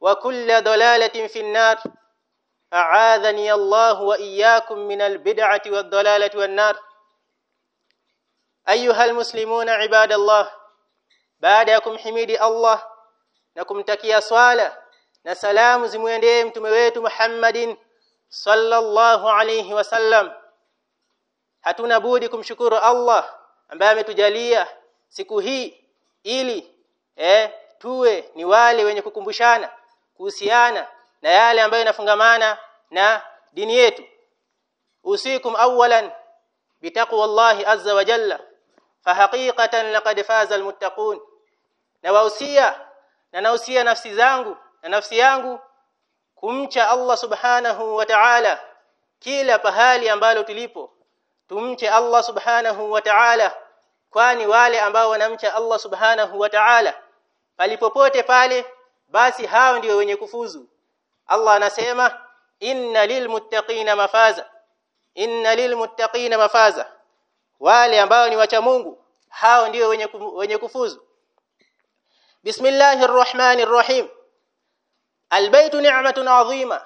وكل ضلالة في النار. أعاذني الله وإياكم من البدعة والضلالة والنار. أيها المسلمون عباد الله بعدكم حميد الله. نكم تكي أصوالة نسلام زمين ديم تمويت محمد صلى الله عليه وسلم. هتونا بودكم شكر الله. أمبامي تجالية. سكوهي إلي eh tuwe ni wale wenye kukumbushana kuhusiana na yale ambayo yanafungamana na dini yetu. Usikum awalan bitaqwallahi azza wa jalla fahaqiqatan laqad faza almuttaqun. Na wausia na nausia nafsi zangu na nafsi yangu kumcha Allah subhanahu wa ta'ala kila pahali ambalo tulipo. Tumche Allah subhanahu wa ta'ala kwani wale ambao wanamcha Allah subhanahu wa ta'ala palipopote pale basi hao ndio wenye kufuzu. Allah anasema inna lilmuttaqina mafaza. Inna lilmuttaqina mafaza. Wale ambao ni wacha Mungu hao ndio wenye wenye kufuzu. Bismillahir Rahmanir Rahim Albaytu ni'matun 'azima.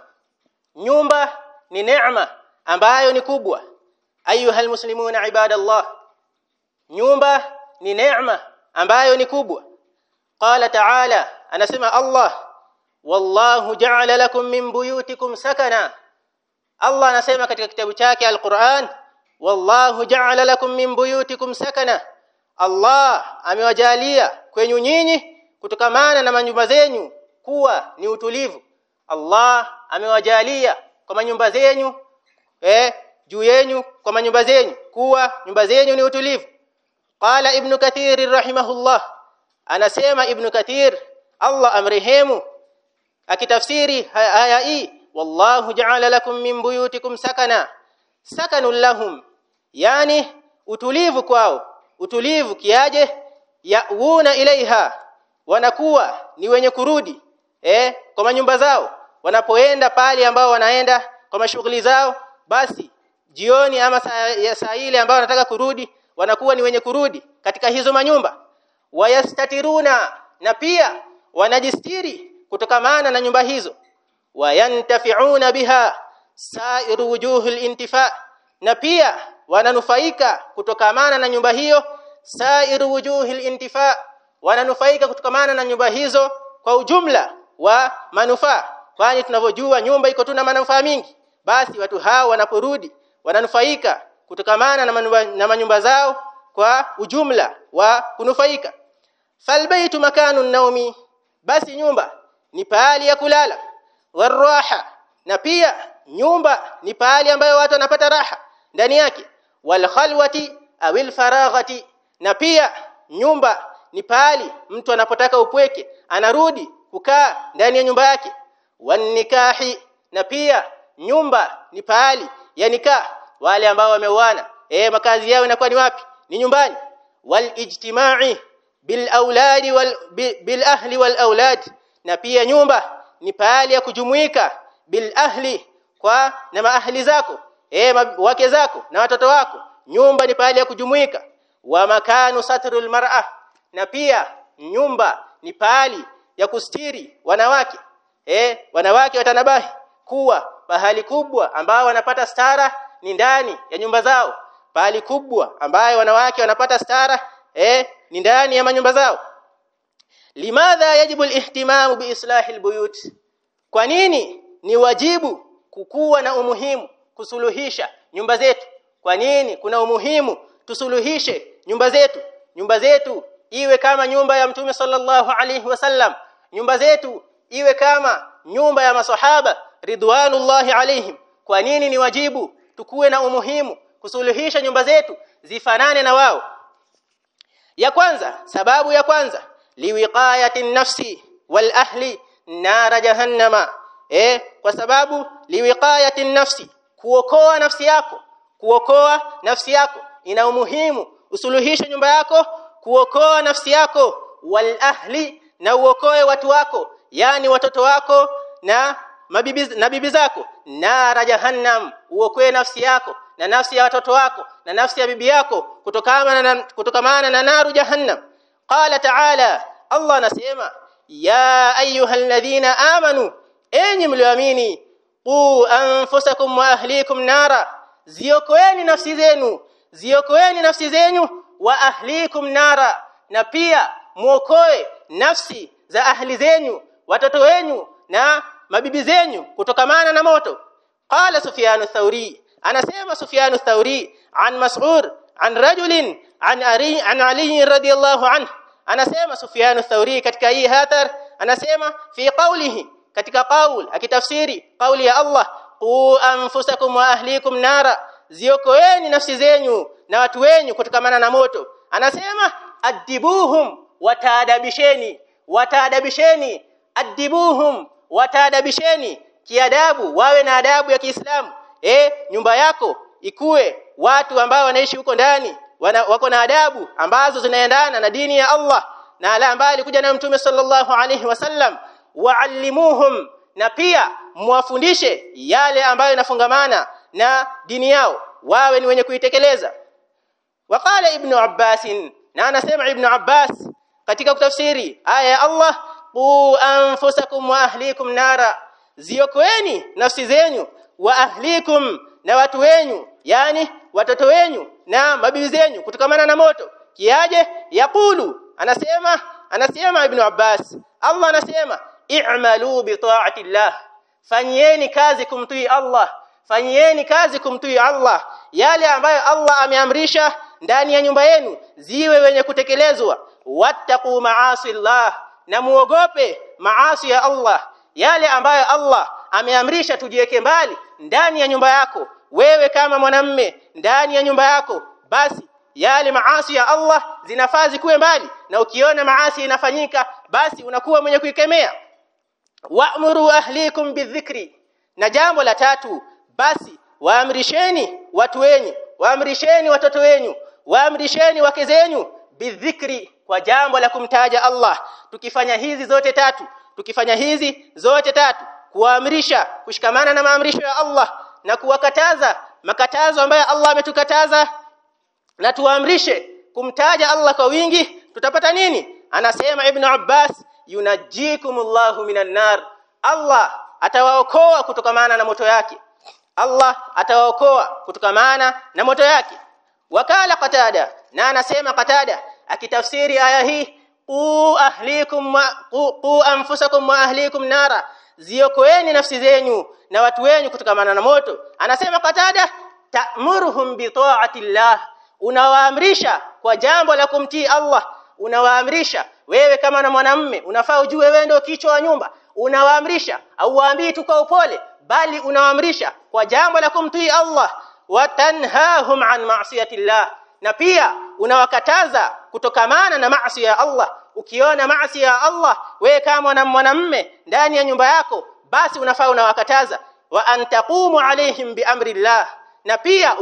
Nyumba ni neema ambayo ni kubwa. Ayuha almuslimuna ibadallah. Nyumba ni neema ambayo ni kubwa qala ta'ala anasema Allah wallahu ja'ala lakum min buyutikum sakana. Allah anasema katika kitabu chake Al-Qur'an wallahu ja'ala lakum min buyutikum sakana. Allah amewajalia kwenyu nyinyi kutokamana na manyumba zenyu kuwa ni utulivu. Allah amewajalia kwa manyumba zenyu eh juu yenu kwa manyumba zenyu kuwa nyumba zenyu ni utulivu. Qala ibn kathir rahimahullah anasema ibn kathir Allah amrehemu. Akitafsiri aya hii wallahu ja'ala lakum min buyutikum sakana. Sakanul lahum. Yani utulivu kwao. Utulivu kiaje? Yauna ilaiha wanakuwa ni wenye kurudi eh kwa manyumba zao. Wanapoenda pale ambao wanaenda kwa mashughuli zao basi jioni ama saa, ile ambao wanataka kurudi wanakuwa ni wenye kurudi katika hizo manyumba wayastatiruna na pia wanajistiri kutokamana na nyumba hizo. Wayantafiuna biha sairu wujuhul intifa na pia wananufaika kutokamana na nyumba hiyo sairu wujuhil intifa wananufaika kutokamana na nyumba hizo kwa ujumla wa manufaa. Kwani tunavyojua nyumba iko tu na manufaa mingi basi watu hao wanaporudi wananufaika kutokamana na, na manyumba zao kwa ujumla wa kunufaika falbaytu makanu naumi basi nyumba ni pahali ya kulala waraha na pia nyumba ni pahali ambayo watu wanapata raha ndani yake wal khalwati awil faraghati na pia nyumba ni pahali mtu anapotaka upweke anarudi kukaa ndani ya nyumba yake wan nikahi na pia nyumba ni pahali ya nikah wale ambao wameuana eh makazi yao inakuwa ni wapi ni nyumbani wal bil wal bil ahli wal aulad na pia nyumba ni pahali ya kujumuika bil ahli kwa na maahli zako. Eh wake zako na watoto wako. Nyumba ni pahali ya kujumuika. Wa makanu satrul mar'a. Na pia nyumba ni pahali ya kustiri wanawake. Eh wanawake watanabahi kuwa pahali kubwa ambao wanapata stara ni ndani ya nyumba zao. Pahali kubwa ambayo wanawake wanapata stara eh ni ndani ya manyumba zao. Limadha yajibu alihtimamu biislahi albuyut? Kwa nini? Ni wajibu kukuwa na umuhimu kusuluhisha nyumba zetu. Kwa nini? Kuna umuhimu tusuluhishe nyumba zetu. Nyumba zetu iwe kama nyumba ya mtume sallallahu alaihi wasallam nyumba zetu iwe kama nyumba ya masahaba ridwanullahi alaihim kwa nini ni wajibu tukuwe na umuhimu kusuluhisha nyumba zetu zifanane na wao ya kwanza sababu ya kwanza liwiqayati nafsi wal ahli nara jahannama. Eh kwa sababu liwiqayati nafsi kuokoa nafsi yako kuokoa nafsi yako ina umuhimu usuluhishe nyumba yako kuokoa nafsi yako wal ahli na uokoe watu wako yani watoto wako na mabibi na bibi zako. Nara jahannam uokoe nafsi yako na nafsi ya watoto wako na nafsi ya bibi yako kutokana na kutokamana na naru jahannam. Qala ta'ala Allah nasema ya ayyuhalladhina amanu enyi mlioamini qu anfusakum wa ahlikum nara ziokoeni nafsi zenu ziokoeni nafsi zenu wa ahlikum nara na pia muokoe nafsi za ahli zenu watoto wenu na mabibi zenu kutokamana na moto. Qala sufyanu thauri anasema sufyan thauri an Mas'ur an rajulin an ari an ali radiyallahu anhu. Anasema sufyan thauri katika hii hathar anasema fi qawlihi katika qaul akitafsiri qauli ya Allah qu anfusakum wa ahlikum nara. Ziokoeni nafsi zenyu na watu wenyu kutokamana na moto. Anasema adibuhum wataadabisheni wataadabisheni adibuhum wataadabisheni kiadabu wawe na adabu ya Kiislamu eh nyumba yako ikue. Watu ambao wanaishi huko ndani wana, wako na adabu ambazo zinaendana na dini ya Allah. Na ala ambaye alikuja na mtume sallallahu alaihi wasallam wa'allimuhum. Na pia mwafundishe yale ambayo yanafungamana na dini yao wawe ni wenye kuitekeleza. Waqala ibn Abbas na anasema ibn Abbas katika kutafsiri aya ya Allah qu anfusakum wa ahlikum nara. Ziokoeni nafsi zenyu wa ahlikum na watu wenyu yani watoto wenyu na mabibi zenyu kutokamana na moto. Kiaje? Yaqulu anasema anasema ibn Abbas. Allah anasema i'malu bi ta'ati Allah fanyieni kazi kumtii Allah. Fanyieni kazi kumtii Allah. Yale ambayo Allah ameamrisha ndani ya nyumba yenu ziwe wenye kutekelezwa. Wattaqu maasi Allah na muogope maasi ya Allah. Yale ambayo Allah ameamrisha tujiweke mbali ndani ya nyumba yako. Wewe kama mwanamme ndani ya nyumba yako basi yale maasi ya Allah zinafaa zikuwe mbali. Na ukiona maasi inafanyika basi unakuwa mwenye kuikemea. Wa'muru ahlikum bidhikri na jambo la tatu basi waamrisheni watu wenyu waamrisheni watoto wenyu waamrisheni wake zenyu bidhikri kwa jambo la kumtaja Allah. Tukifanya hizi zote tatu tukifanya hizi zote tatu kuamrisha kushikamana na maamrisho ya Allah na kuwakataza makatazo ambayo Allah ametukataza. Na tuamrishe kumtaja Allah kwa wingi. Tutapata nini? Anasema ibn Abbas yunajikumullahu minan nar. Allah atawaokoa kutokamana na moto yake. Allah atawaokoa kutokamana na moto yake. Wakala qatada na anasema qatada akitafsiri aya hii qu ahlikum qu anfusakum wa ahlikum nara ziokoeni nafsi zenyu na watu wenyu kutokamana na moto. Anasema katada ta'muruhum bi ta'ati llah unawaamrisha kwa jambo la kumtii Allah. Unawaamrisha wewe kama na mwanamme unafaa ujue wewe ndio kichwa wa nyumba. Unawaamrisha au waambii tu kwa upole bali unawaamrisha kwa jambo la kumtii Allah. Watanhahum an ma'siyati llah na pia unawakataza kutokamana na maasi ya Allah. Ukiona maasi ya Allah wewe kama mwanamume ndani ya nyumba yako basi unafaa unawakataza. Wa antaqumu alaihim biamri Allah na pia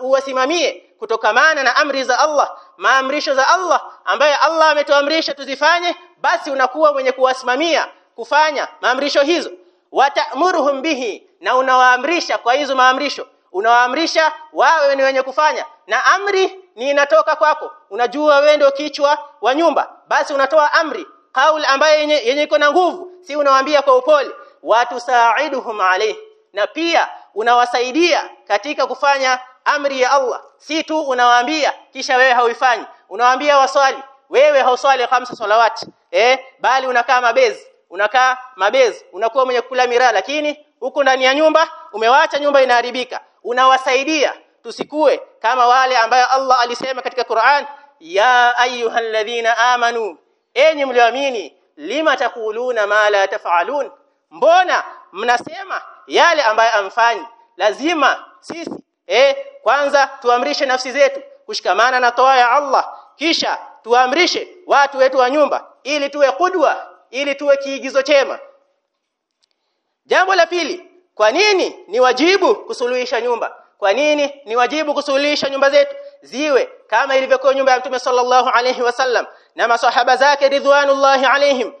uwasimamie kutokamana na amri za Allah. Maamrisho za Allah ambaye Allah ametuamrisha tuzifanye basi unakuwa mwenye kuwasimamia kufanya maamrisho hizo. Watamuruhum bihi na unawaamrisha kwa hizo maamrisho. Unawaamrisha wawe ni wenye kufanya. Na amri ni inatoka kwako. Unajua wewe ndio kichwa wa nyumba. Basi unatoa amri. Kauli ambayo yenye yenye iko na nguvu si unawaambia kwa upole. Watu saiduhum alayhi. Na pia unawasaidia katika kufanya amri ya Allah. Si tu unawaambia kisha wewe hauifanyi. Unawaambia waswali. Wewe hauswali khamsa salawati. Eh bali unakaa mabezi. Unakaa mabezi. Unakuwa mwenye kula miraa. Lakini huko ndani ya nyumba umewacha nyumba inaharibika. Unawasaidia tusikue kama wale ambayo Allah alisema katika Qur'an ya ayyuhalladhina amanu enyi mlioamini lima takuluna ma la tafalun? Mbona mnasema yale ambayo amfanyi lazima sisi eh kwanza tuamrishe nafsi zetu kushikamana na toa ya Allah. Kisha tuamrishe watu wetu wa nyumba ili tuwe kudwa ili tuwe kiigizo chema. Jambo la pili kwa nini ni wajibu kusuluhisha nyumba kwa nini? Ni wajibu kusuluhisha nyumba zetu. Ziwe kama ilivyokuwa nyumba ya Mtume sallallahu alayhi wasallam na masahaba zake ridwanullahi alayhim.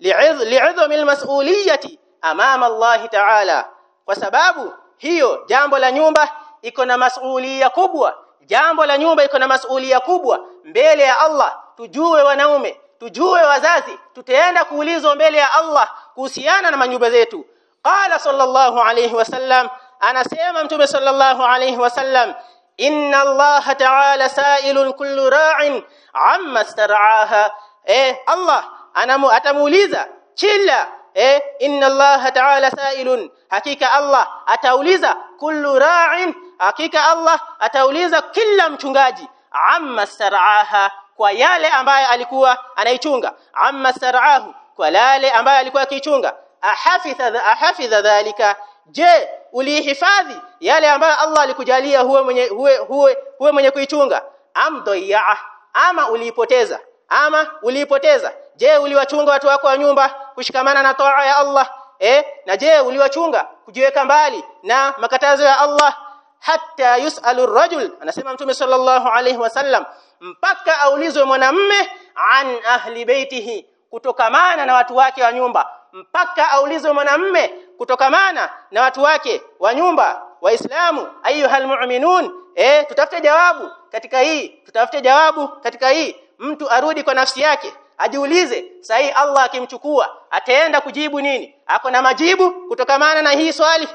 Li'idhmi almas'uliyati amama Allah ta'ala. Kwa sababu hiyo jambo la nyumba iko na masulia kubwa. Jambo la nyumba iko na masulia kubwa mbele ya Allah. Tujue wanaume tujue wazazi tutaenda kuulizwa mbele ya Allah kuhusiana na manyumba zetu. Qala sallallahu alayhi wasallam anasema mtume sallallahu alayhi wasallam inna Allah ta'ala sa'ilun kullu ra'in amma star'aha. Eh Allah anamu atamuuliza kila eh inna Allah ta'ala sa'ilun. Hakika Allah atauliza kullu ra'in hakika Allah atauliza kila mchungaji amma star'aha kwa yale ambaye alikuwa anaichunga. Amma star'ahu kwa yale ambaye alikuwa akichunga ahafidha ahafidha dhalika. Je ulihifadhi yale ambayo Allah alikujalia huwe mwenye huwe, huwe, huwe mwenye kuichunga. Am dhayya ama uliipoteza ama uliipoteza. Je uliwachunga watu wako wa nyumba kushikamana na toa ya Allah? Eh na je uliwachunga kujiweka mbali na makatazo ya Allah? Hatta yusalu rajul anasema mtume sallallahu alayhi wasallam mpaka aulizwe mwanamme an ahli baitihi kutokamana na watu wake wa nyumba mpaka aulizwe mwanamme kutokamana na watu wake wa nyumba waislamu ayuhal mu'minun. Eh tutafute jawabu katika hii tutafute jawabu katika hii. Mtu arudi kwa nafsi yake ajiulize sahi Allah akimchukua ataenda kujibu nini? Ako na majibu kutokamana na hii swali.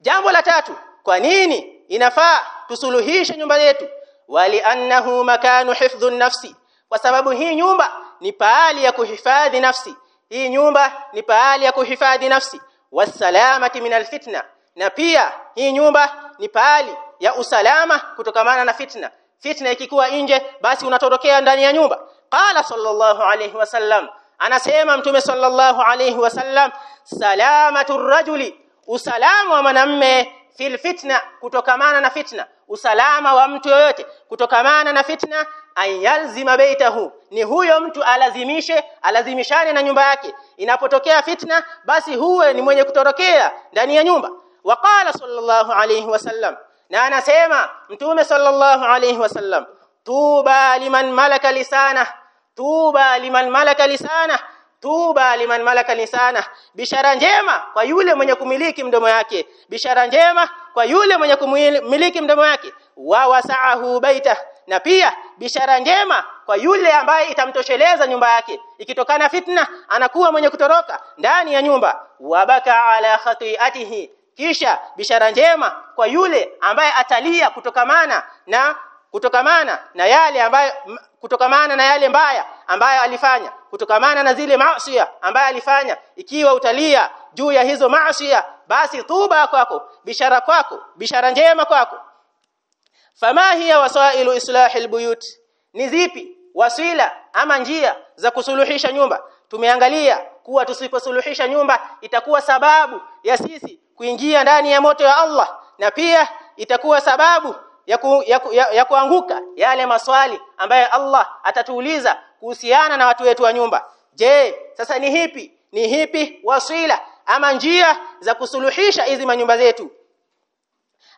Jambo la tatu kwa nini inafaa tusuluhishe nyumba yetu wali annahu makanu hifdhun nafsi. Kwa sababu hii nyumba ni pahali ya kuhifadhi nafsi hii nyumba ni pahali ya kuhifadhi nafsi. Wasalamati min alfitna na pia hii nyumba ni pahali ya usalama kutokamana na fitna. Fitna ikikuwa nje basi unatorokea ndani ya nyumba. Qala sallallahu alayhi wasallam anasema mtume sallallahu alayhi wasallam salamatu rajuli. Usalama wa mwanamme fil fitna kutokamana na fitna. Usalama wa mtu yoyote kutokamana na fitna ayalzima baitahu ni huyo mtu alazimishe alazimishane na nyumba yake. Inapotokea fitna basi huwe ni mwenye kutorokea ndani ya nyumba. Waqala sallallahu alayhi wasallam na anasema mtume sallallahu alayhi wasallam tuba liman malaka lisana tuba liman malaka lisana tuba liman malaka lisana. Bishara njema kwa yule mwenye kumiliki mdomo yake. Bishara njema kwa yule mwenye kumiliki mdomo yake. Wa wasaahu baita. Na pia bishara njema kwa yule ambaye itamtosheleza nyumba yake. Ikitokana fitna anakuwa mwenye kutoroka ndani ya nyumba. Wabaka ala khati'atihi. Kisha bishara njema kwa yule ambaye atalia kutokamana na kutokamana na yale ambayo kutokamana na yale mbaya ambayo alifanya. Kutokamana na zile maasi ambayo alifanya. Ikiwa utalia juu ya hizo maasi basi tuba kwako. Bishara kwako bishara njema kwako fama hiya wasailu islahi albuyut ni zipi wasila ama njia za kusuluhisha nyumba? Tumeangalia kuwa tusiposuluhisha nyumba itakuwa sababu ya sisi kuingia ndani ya moto ya Allah na pia itakuwa sababu ya, ku, ya, ya, ya kuanguka yale maswali ambayo Allah atatuuliza kuhusiana na watu wetu wa nyumba. Je sasa ni hipi? Ni hipi wasila ama njia za kusuluhisha hizi manyumba zetu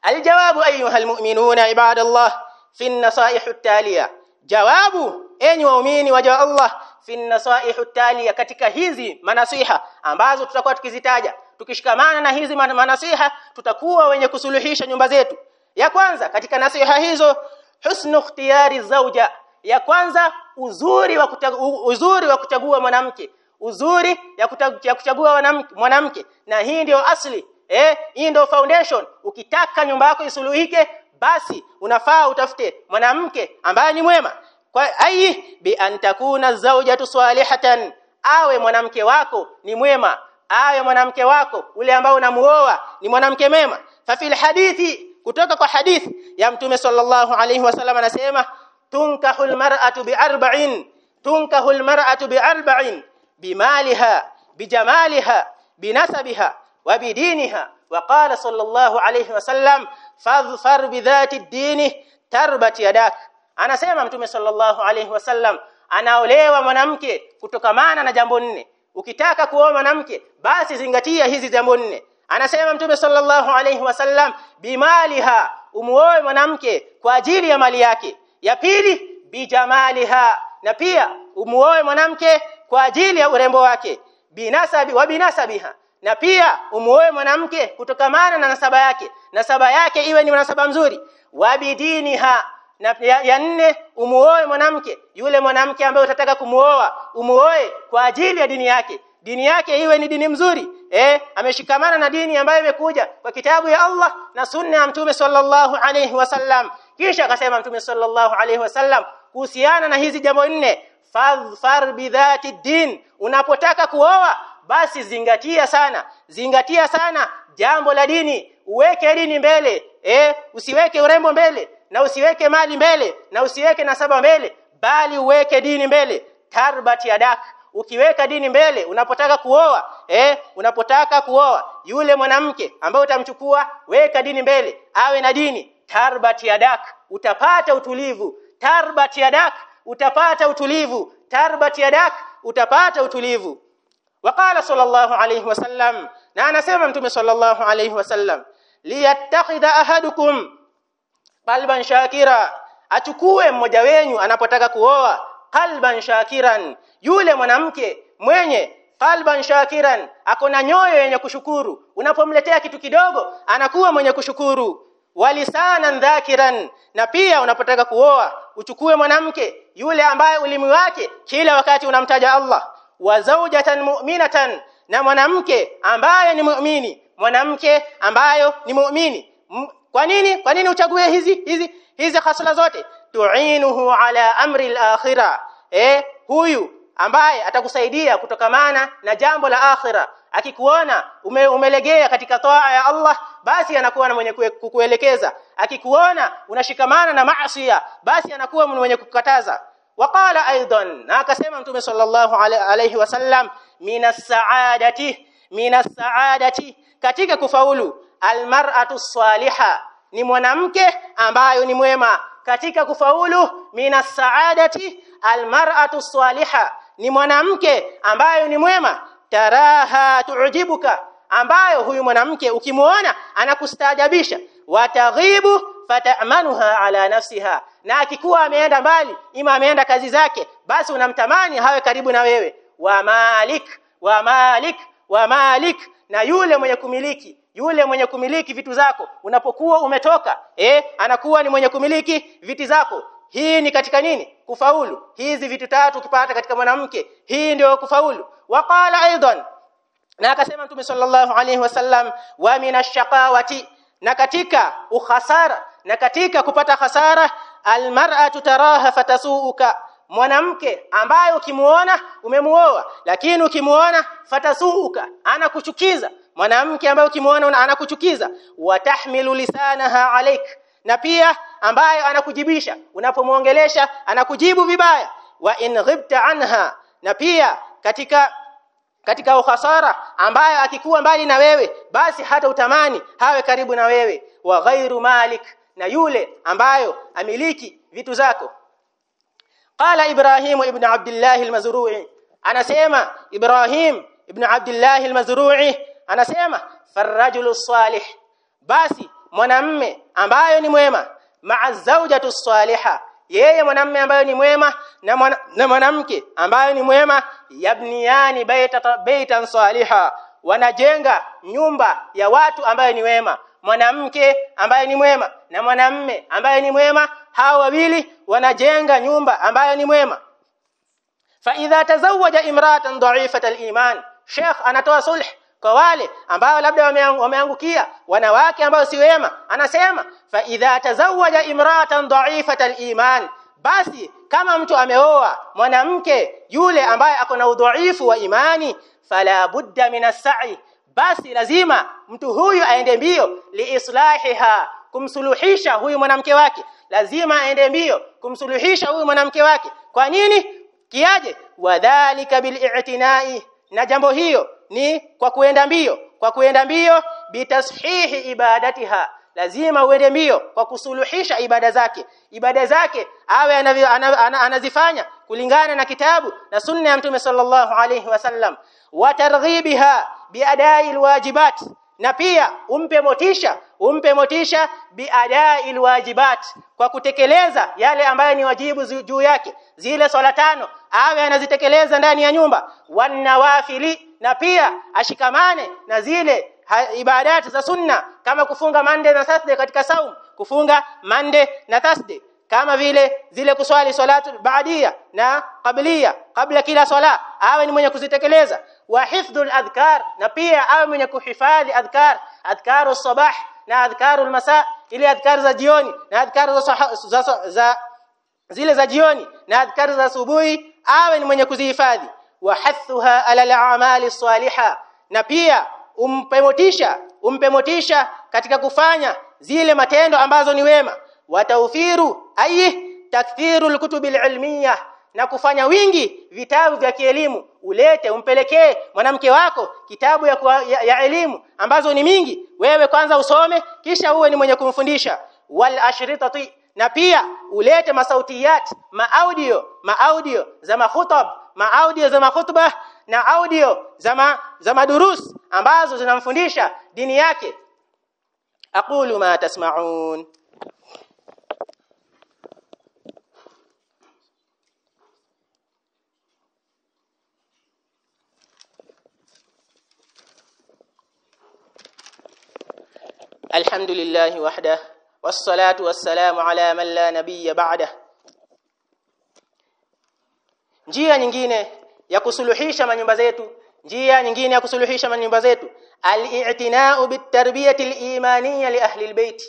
aljawabu ayuha almu'minuna ibadallah fi an-nasaih at-taliya jawabu enyi waumini waja Allah fi an-nasaih at-taliya katika hizi manasiha ambazo tutakuwa tukizitaja. Tukishikamana na hizi manasiha tutakuwa wenye kusuluhisha nyumba zetu. Ya kwanza katika nasiha hizo husnu ikhtiyari zauja. Ya kwanza uzuri wa uzuri wa kuchagua mwanamke. Uzuri ya, kuchagua mwanamke, na hii ndio asli eh hii ndio foundation. Ukitaka nyumba yako isuluhike basi unafaa utafute mwanamke ambaye ni mwema. Kwa ai bi antakuna zawjatu salihatan. Awe mwanamke wako ni mwema. Awe mwanamke wako ule ambao unamuoa ni mwanamke mema fa fil hadithi kutoka kwa hadithi ya mtume sallallahu alayhi wasallam anasema tunkahu almar'atu bi'arba'in tunkahu almar'atu bi'arba'in bimaliha bijamaliha binasabiha wa bidiniha. Wa qala sallallahu alayhi wasallam fadhfar bidhati dini tarbat yadak. Anasema mtume sallallahu alayhi wasallam anaolewa mwanamke kutokamana na jambo nne. Ukitaka kuoa mwanamke basi zingatia hizi jambo nne. Anasema mtume sallallahu alayhi wasallam bimaliha umuoe mwanamke kwa ajili ya mali yake. Ya pili bijamaliha na pia umuoe mwanamke kwa ajili ya urembo wake. Binasabi wa binasabiha na pia umuoe mwanamke kutokamana na nasaba yake. Nasaba yake iwe ni nasaba mzuri wabidiniha na ya, ya nne umuoe mwanamke. Yule mwanamke ambaye utataka kumuoa umuoe kwa ajili ya dini yake. Dini yake iwe ni dini mzuri. Eh ameshikamana na dini ambayo imekuja kwa kitabu ya Allah na sunna ya mtume sallallahu alayhi wasallam kisha akasema mtume sallallahu alayhi wasallam kuhusiana na hizi jambo nne fadhfar bidhati din unapotaka kuoa basi zingatia sana zingatia sana jambo la dini. Uweke dini mbele eh usiweke urembo mbele na usiweke mali mbele na usiweke nasaba mbele bali uweke dini mbele. Tarbati yadak ukiweka dini mbele unapotaka kuoa eh unapotaka kuoa yule mwanamke ambaye utamchukua weka dini mbele awe na dini. Tarbat yadak utapata utulivu. Tarbati yadak utapata utulivu. Ya yadak utapata utulivu Waqala sallallahu alayhi wasallam, na anasema Mtume sallallahu alayhi wasallam, liyattakhidha ahadukum qalban shakira, achukue mmoja wenyu anapotaka kuoa qalban shakiran, yule mwanamke mwenye qalban shakiran, akona nyoyo yenye kushukuru. Unapomletea kitu kidogo anakuwa mwenye kushukuru. Walisanan dhakiran, na pia unapotaka kuoa uchukue mwanamke yule ambaye ulimi wake kila wakati unamtaja Allah wa zawjatan mu'minatan na mwanamke ambaye ni muumini mwanamke ambayo ni muumini kwa nini? Kwa nini uchague hizi hizi hizi hasla zote? Tu'inuhu ala amri al-akhirah eh huyu ambaye atakusaidia kutokamana na jambo la akhira. Akikuona ume, umelegea katika toa ya Allah basi anakuwa na mwenye kukuelekeza. Akikuona unashikamana na maasi basi anakuwa mwenye kukataza waqala aidan na akasema mtume sallallahu alayhi wasallam minas saadati minas saadati. Katika kufaulu almar'atu salihah ni mwanamke ambayo ni mwema. Katika kufaulu minas saadati almar'atu salihah ni mwanamke ambayo ni mwema. Taraha tuujibuka ambayo huyu mwanamke ukimuona anakustajabisha wataghibu fatamanuha ala nafsiha na akikuwa ameenda mbali ima ameenda kazi zake basi unamtamani hawe karibu na wewe. Wa malik wa malik wa malik. Na yule mwenye kumiliki yule mwenye kumiliki vitu zako. Unapokuwa umetoka eh anakuwa ni mwenye kumiliki viti zako. Hii ni katika nini? Kufaulu. Hizi vitu tatu ukipata katika mwanamke hii ndio kufaulu. Waqala aidan. Na akasema mtume sallallahu alayhi wasallam wa minashaqawati na katika ukhasara na katika kupata hasara almar'atu taraha fatasuuka. Mwanamke ambaye ukimuona umemuoa. Lakini ukimuona fatasuuka. Anakuchukiza. Mwanamke ambaye ukimuona anakuchukiza. Watahmilu lisanaha alaik. Na pia ambaye anakujibisha. Unapomuongelesha anakujibu vibaya. Wa in ghibta anha. Na pia katika katika ukhasara ambayo akikuwa mbali na wewe basi hata utamani hawe karibu na wewe. Wa ghairu malik na yule ambayo amiliki vitu zako. Qala ibrahim ibn abdullah al-mazru'i anasema ibrahim ibn abdullah al-mazru'i anasema farajulu salih basi mwanamme ambayo ni mwema ma'a zawjatu salihah yeye mwanamme ambayo ni mwema na mwana, na mwanamke ambayo ni mwema yabniyani baita baitan saliha wanajenga nyumba ya watu ambayo ni wema mwanamke ambaye ni mwema na mwanamme ambaye ni mwema hao wawili wanajenga nyumba ambayo ni mwema. Fa idha tazawaja imratan dha'ifat al-iman sheikh anatoa sulh kwa wale ambao labda wameangukia wanawake ambao si wema anasema fa idha tazawaja imratan dha'ifat al-iman basi kama mtu ameoa mwanamke yule ambaye ako na udhaifu wa imani fala budda min as-sa'i basi lazima mtu huyu aende mbio liislahiha kumsuluhisha huyu mwanamke wake. Lazima aende mbio kumsuluhisha huyu mwanamke wake. Kwa nini? Kiaje? Wadhālika bil'i'tina'i na jambo hiyo ni kwa kuenda mbio. Kwa kuenda mbio bitashihi ibadatiha. Lazima uende mbio kwa kusuluhisha ibada zake. Ibada zake awe anazifanya kulingana na kitabu na sunna ya mtume sallallahu alayhi wasallam wa targhibiha biadai alwajibat na pia umpe motisha umpe motisha biadai alwajibat kwa kutekeleza yale ambayo ni wajibu juu yake. Zile swala tano awe anazitekeleza ndani ya nyumba. Wanawafili na pia ashikamane na zile ibadati za sunna. Kama kufunga mande na Thursday katika saum kufunga mande na Thursday. Kama vile zile kuswali salatu baadia na qablia kabla kila swala. Awe ni mwenye kuzitekeleza wa hifdhul adhkar na pia awe mwenye kuhifadhi adhkar adhkaru sabah na adhkaru almasa ile adhkar za jioni na adhkar za, za, za, zile za jioni na adhkar za asubuhi awe ni mwenye kuzihifadhi. Wa hathuha ala al'amali salihah na pia umpe motisha umpe motisha katika kufanya zile matendo ambazo ni wema. Wataufiru ayi takthiru kutubil ilmiya na kufanya wingi vitabu vya kielimu. Ulete umpelekee mwanamke wako kitabu ya, kwa, ya, ya elimu ambazo ni mingi. Wewe kwanza usome kisha uwe ni mwenye kumfundisha. Wal ashritati na pia ulete masautiyat maaudio maaudio za makhutab maaudio za mahutba na audio za ma, za madurus ambazo zinamfundisha dini yake. Aqulu ma tasma'un الحمد لله وحده والصلاة والسلام على من لا نبي بعده njia nyingine ya kusuluhisha manyumba zetu njia nyingine ya kusuluhisha manyumba zetu al-i'tina'u bit-tarbiyati al-imaniyya li ahli al-bayt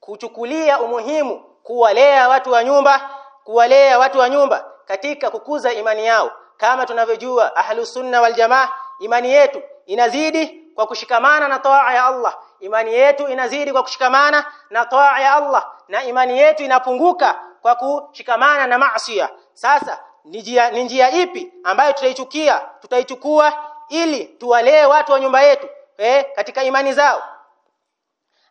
kuchukulia umuhimu kuwalea watu wa nyumba kuwalea watu wa nyumba katika kukuza imani yao kama tunavyojua ahlus sunna wal jamaa imani yetu inazidi kwa kushikamana na toa ya Allah. Imani yetu inazidi kwa kushikamana na toa ya Allah na imani yetu inapunguka kwa kushikamana na maasiya. Sasa ni njia ipi ambayo tutaichukia tutaichukua ili tuwalee watu wa nyumba yetu eh, katika imani zao?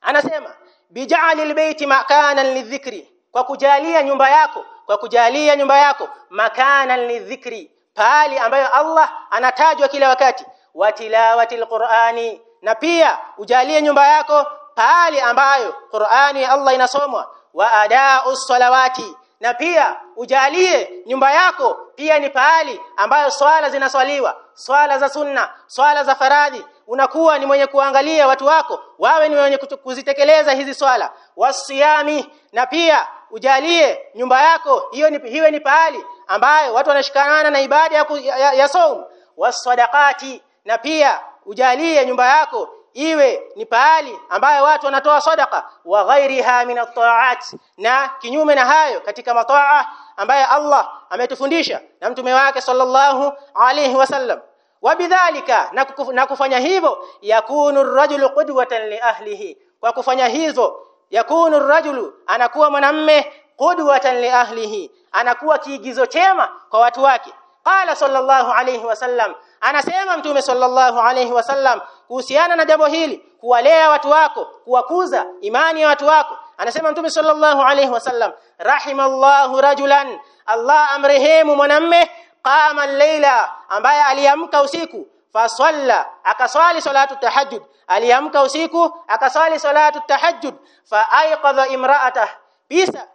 Anasema bij'alil baiti makanan lidhikri kwa kujalia nyumba yako kwa kujalia nyumba yako makanan lidhikri pali ambayo Allah anatajwa kila wakati wa tilawati alqur'ani na pia ujalie nyumba yako pale ambayo Qur'ani ya Allah inasomwa wa adaa salawati na pia ujalie nyumba yako pia ni pahali ambayo swala zinaswaliwa swala za sunna swala za faradhi. Unakuwa ni mwenye kuangalia watu wako wawe ni wenye kuzitekeleza hizi swala. Wasiyami na pia ujalie nyumba yako hiyo ni hiwe ni pahali ambayo watu wanashikanana na ibada ya, ya, ya saum. Wasadaqati na pia ujalie nyumba yako iwe ni pahali ambayo watu wanatoa sadaka wa ghairiha min at na kinyume na hayo katika mataa ambayo Allah ametufundisha na mtume wake sallallahu alayhi wasallam wabidhalika na, kuf, na kufanya hivyo yakunu ar-rajulu qudwatan li ahlihi. Kwa kufanya hivyo yakunu ar-rajulu anakuwa mwanamme qudwatan li ahlihi. Anakuwa kiigizo chema kwa watu wake. Qala sallallahu alayhi wasallam anasema mtume sallallahu alayhi wasallam kuhusiana na jambo hili kuwalea watu wako kuwakuza imani ya watu wako. Anasema mtume sallallahu alayhi wasallam rahimallahu rajulan Allah amrehemu mwanamme qama al-laila ambaye aliamka usiku fasalla akaswali salatu tahajjud. Aliamka usiku akaswali salatu tahajjud. Fa ayqadha imra'atah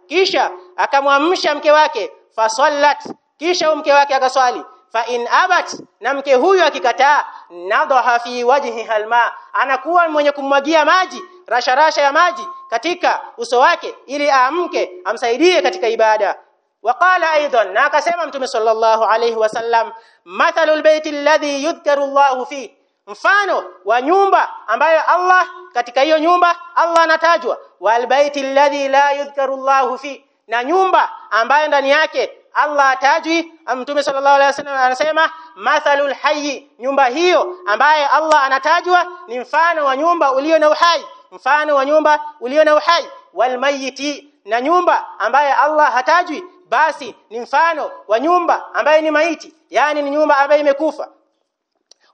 kisha akamwamsha mke wake. Fasallat kisha mke wake akaswali fa in abat, na mke huyu akikataa, nadhaha fi wajhiha alma, anakuwa mwenye kumwagia maji rasharasha ya maji katika uso wake ili aamke amsaidie katika ibada. Waqala aidan na akasema mtume sallallahu alayhi wasallam mathalu baiti alladhi yudhkaru Allahu fi. Mfano wa nyumba ambayo Allah katika hiyo nyumba Allah anatajwa. Wal baiti alladhi la yudhkaru Allahu fi. Na nyumba ambayo ndani yake Allah atajwi mtume sallallahu alaihi wasallam anasema mathalul hayy nyumba hiyo ambaye Allah anatajwa ni mfano wa nyumba ulio na uhai mfano wa nyumba ulio na uhai. Wal mayiti na nyumba ambaye Allah hatajwi basi ni mfano wa nyumba ambaye ni maiti yani ni nyumba ambaye imekufa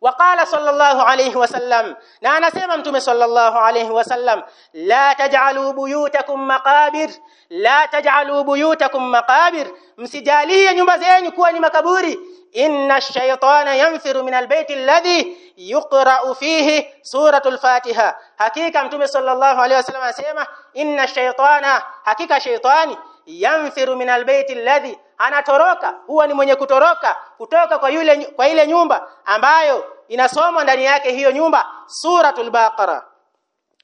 Waqala sallallahu alayhi wasallam, na anasema Mtume sallallahu alayhi wasallam, la taj'alu buyutakum maqabir, la taj'alu buyutakum maqabir, msijalie nyumba zenyu kuwa ni makaburi. Inna ash-shaytana yanfiru min al-bayti alladhi yuqra'u fihi suratul Fatiha. Hakika Mtume sallallahu alayhi wasallam anasema inna ash-shaytana, hakika shaytani yanfiru min al-bayti alladhi anatoroka huwa ni mwenye kutoroka kutoka kwa yule kwa ile nyumba ambayo inasomwa ndani yake hiyo nyumba suratul baqara.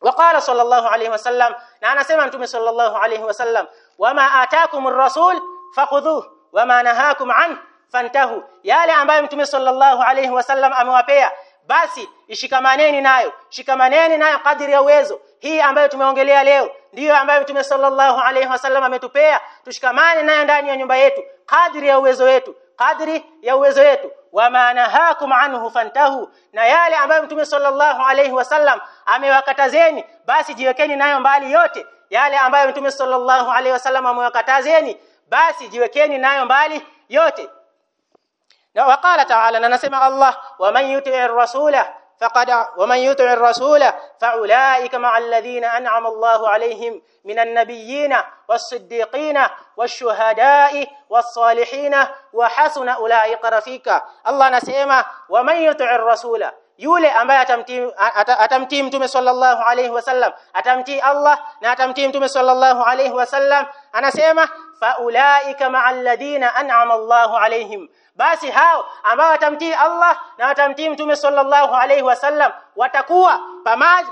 Waqala sallallahu alayhi wasallam na anasema mtume sallallahu alayhi wasallam wama ataakumur rasul fakhudhuhu wama nahakum an fantahu. Yale ambayo mtume sallallahu alayhi wasallam amewapea basi ishikamaneni nayo shikamaneni nayo kadiri ya uwezo. Hii ambayo tumeongelea leo ndiyo ambayo Mtume sallallahu alaihi wasallam ametupea. Tushikamane nayo ndani ya nyumba yetu. Kadri ya uwezo wetu. Kadri ya uwezo wetu. Wama nahakum anhu fantahu. Na yale ambayo Mtume sallallahu alaihi wasallam amewakatazeni basi jiwekeni nayo mbali yote. Yale ambayo Mtume sallallahu alaihi wasallam amewakatazeni basi jiwekeni nayo mbali yote. Na waqala ta'ala na nasema Allah waman yuti'ir rasula فقد ومن يطع الرسول فأولئك مع الذين أنعم الله عليهم من النبيين والصديقين والشهداء والصالحين وحسن أولئك رفيقا الله نسيما ومن يطع الرسول. يولي أما اتمتي اتمتي صلى الله عليه وسلم. أتمتي الله. نا صلى الله عليه وسلم. أنا سيما faulaika ma'al ladina an'ama Allahu alayhim basi hao ambao watamtii Allah na watamtii mtume sallallahu alayhi wasallam watakuwa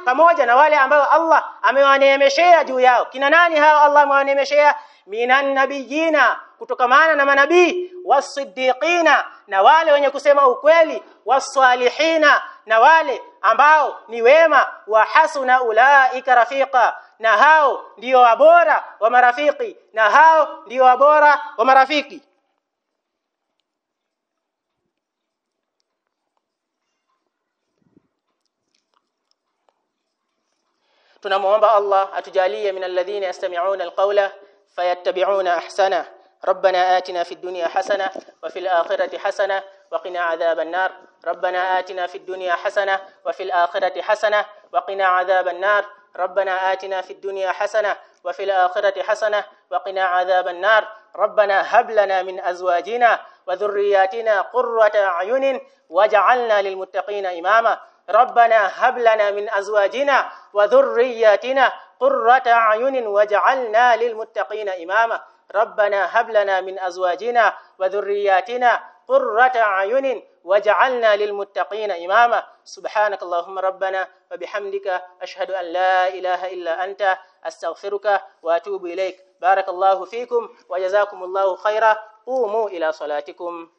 pamoja na wale ambao Allah amewaneemeshea juu yao. Kina nani hao Allah amewaneemeshea? Minan nabiyina kutokamana na manabii. Wasiddiqina na wale wenye kusema ukweli. Wasalihina na wale ambao ni wema. Wa hasuna ulaika rafiqa na hao ndio wabora wa marafiki na hao ndio wabora wa marafiki. Tunamuomba Allah atujalie min alladhina yastami'una alqawla fayattabi'una ahsana. ربنا آتنا في الدنيا حسنة وفي الآخرة حسنة وقنا عذاب النار ربنا آتنا في الدنيا حسنة وفي الآخرة حسنة وقنا عذاب النار ربنا آتنا في الدنيا حسنة وفي الآخرة حسنة وقنا عذاب النار. ربنا هب لنا من أزواجنا وذرياتنا قرة أعين واجعلنا للمتقين إماما. ربنا هب لنا من أزواجنا وذرياتنا قرة أعين واجعلنا للمتقين إماما. ربنا هب لنا من أزواجنا وذرياتنا قرة أعين واجعلنا للمتقين إماما. سبحانك اللهم ربنا وبحمدك أشهد أن لا إله إلا أنت أستغفرك وأتوب إليك. بارك الله فيكم وجزاكم الله خيرا. قوموا إلى صلاتكم.